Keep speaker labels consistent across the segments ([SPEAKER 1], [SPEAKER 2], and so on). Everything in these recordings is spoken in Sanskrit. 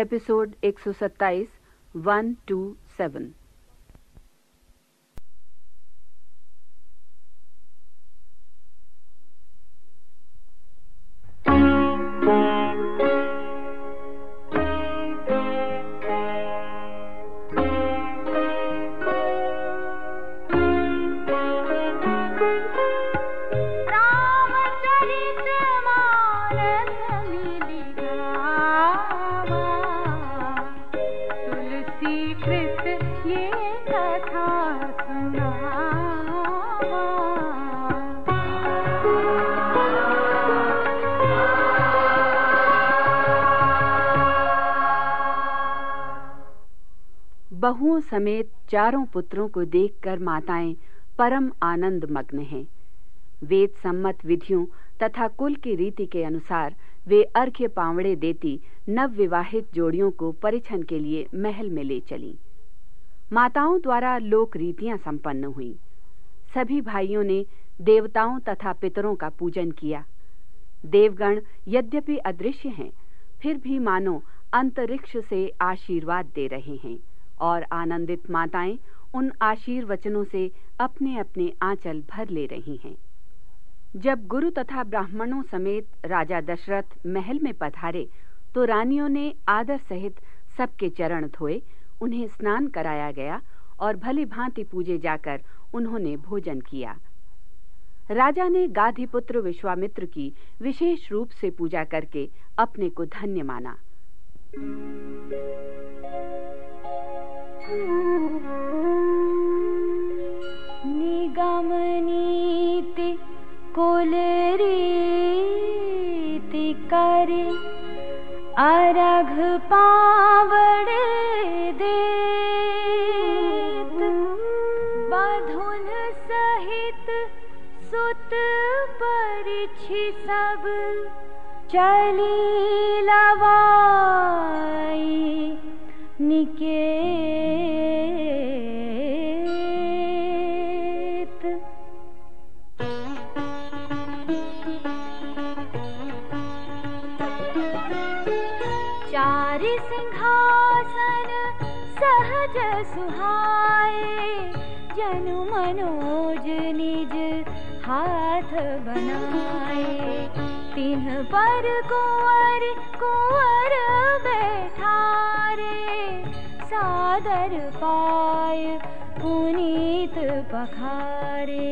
[SPEAKER 1] एपिसोड एक सौ सत्ताईस वन टू सेवन। बहुओं समेत चारों पुत्रों को देखकर माताएँ परम आनंद मग्न हैं। वेद सम्मत विधियों तथा कुल की रीति के अनुसार वे अर्घ्य पावड़े देती नव विवाहित जोड़ियों को परिछन के लिए महल में ले चली। माताओं द्वारा लोक रीतियाँ संपन्न हुई। सभी भाइयों ने देवताओं तथा पितरों का पूजन किया। देवगण यद्यपि अदृश्य हैं, फिर भी मानो अंतरिक्ष से आशीर्वाद दे रहे हैं। और आनंदित माताएँ उन आशीर्वचनों से अपने अपने आंचल भर ले रही हैं। जब गुरु तथा ब्राह्मणों समेत राजा दशरथ महल में पधारे तो रानियों ने आदर सहित सबके चरण धोए, उन्हें स्नान कराया गया और भली भांति पूजे जाकर उन्होंने भोजन किया। राजा ने गाधिपुत्र विश्वामित्र की विशेष रूप से पूजा करके अपने को धन्य माना।
[SPEAKER 2] निगमनीति कुलरीति करे अरघ पावड़े दे बधुन सहित सुत परिछि सब चली लवाई निके सुहाए जनु मनोज निज हाथ बनाए। तिन पर कुंवर कुंवर बैठारे। सादर पाय पुनीत पखारे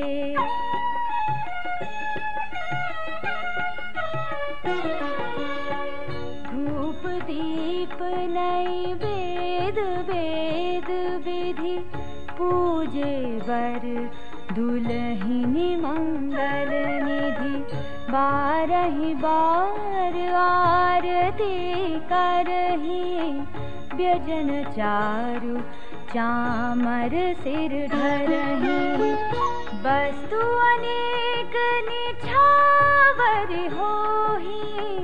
[SPEAKER 2] बारही बार आरती करही व्यजन चारु चामर सिर धरही। वस्तु अनेक निछावर होही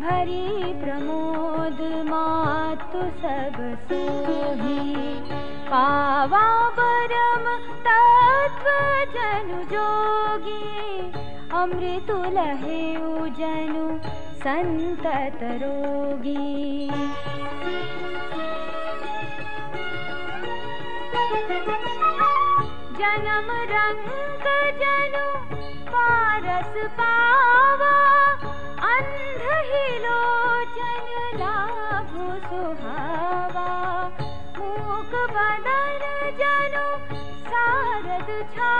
[SPEAKER 2] भरी प्रमोद मातु सब सोही। पावा परम तत्व जनु जोगी अमृत लहे जनु संतत रोगी जन्म रंग जनु पारस पावा अंध ही लाभो सुहावा। मूक बदन जनु सारद छाई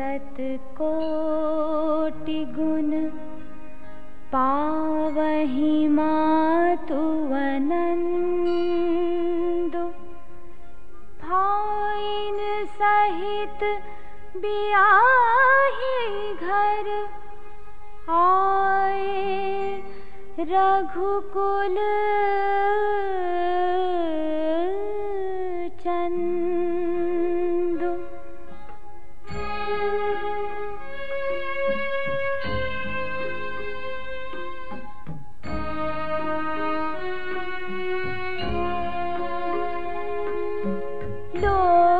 [SPEAKER 2] सत कोटि गुण पावहि मातु सहित बियाही घर आए रघुकुल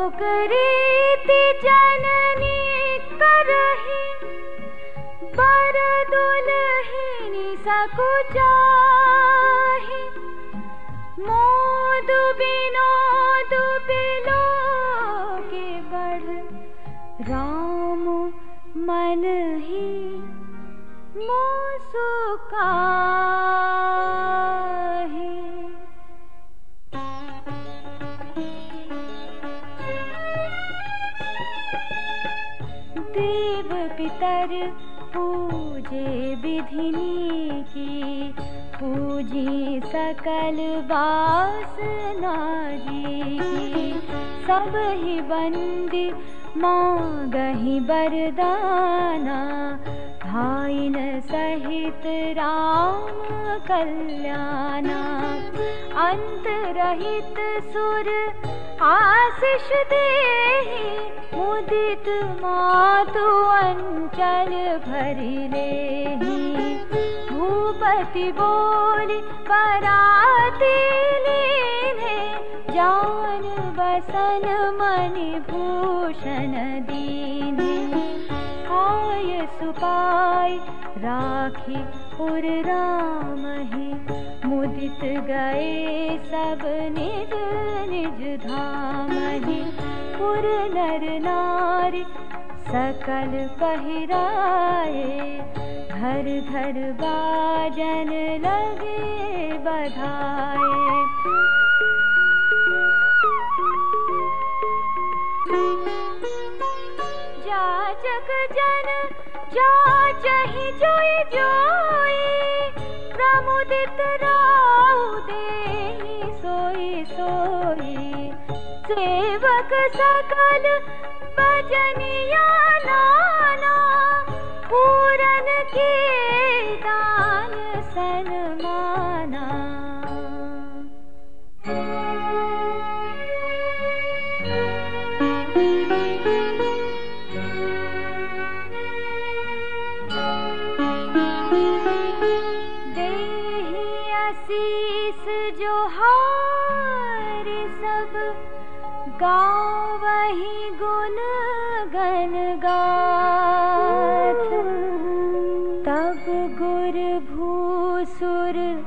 [SPEAKER 2] रीति जननी करही बर दुलहिनी सकुचाही मोद बिनोद बिलो के बढ़ राम मन ही मोसुका विधिनी की पूजी सकल बास नाजी की सब ही बंदी मांगही बरदाना भाइन सहित राम कल्याणा। अंत रहित सुर आशिष दे मुदित मातु अंचल भरिले भूपति बोल पराती लीने जान बसन मणि भूषण दीने। आय सुपाय राखी पुर राम ही मुदित गए सब निज निज धाम ही पुर नर नारी सकल पहिराए। घर घर बाजन लगे बधाए प्रमुदित राउ दे सोई सोई. सेवक सकल भजनिया नाना गन गाथ। तब गुर भूसुर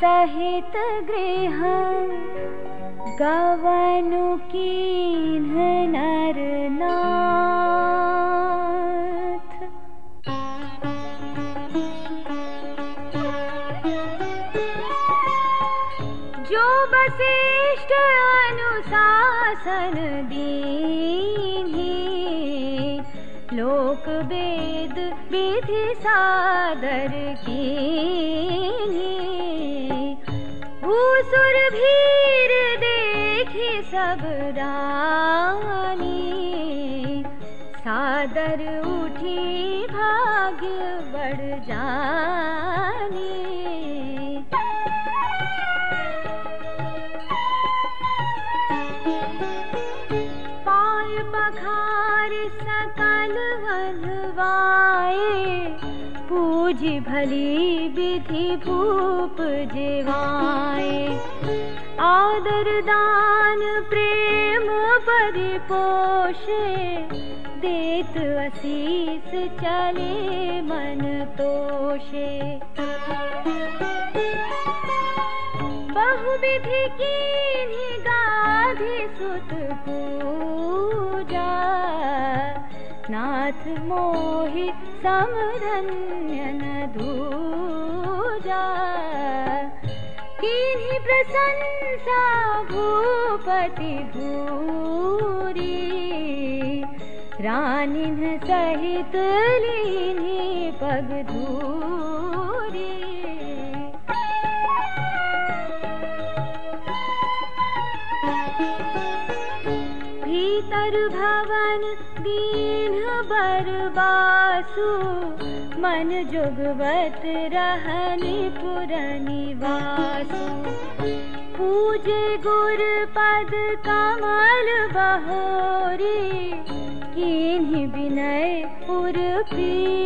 [SPEAKER 2] सहित गृह। गवनु अनुशासन दीन्ही वेद विधि सादर कीन्ही भूसुर भीर देखी सब रानी सादर उठी भाग्य बढ़ जानी पूजी भली विधि भूप जिवाए। आदर दान प्रेम परिपोषे। देत असीस चले मन तोषे। बहुविधि की गाधि सुत पूजा। नाथ मोहि धूजा किन्हीं प्रशंसा भूपति भूरी रानिन सहित पग धूरी भीतर भवन दीन मन जुगवत रहनि पुर निवासु पूजे गुर पद कमल बहोरी किन्हीं विनय पुर प्रीति न थोरी